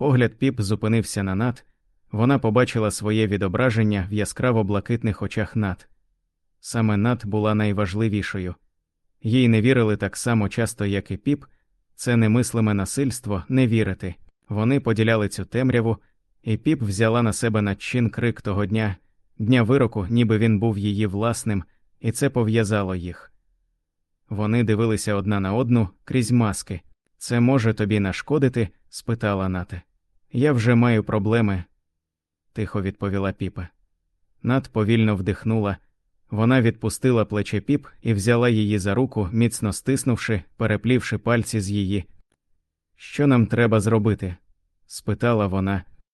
Погляд піп зупинився на Нат. Вона побачила своє відображення в яскраво блакитних очах Нат. Саме Нат була найважливішою. Їй не вірили так само часто, як і піп. Це немислиме насильство не вірити. Вони поділяли цю темряву, і піп взяла на себе начин крик того дня, дня вироку, ніби він був її власним, і це пов'язало їх. Вони дивилися одна на одну крізь маски. Це може тобі нашкодити? спитала Нате. Я вже маю проблеми, тихо відповіла піпа. Над повільно вдихнула. Вона відпустила плече піп і взяла її за руку, міцно стиснувши, переплівши пальці з її. Що нам треба зробити? спитала вона,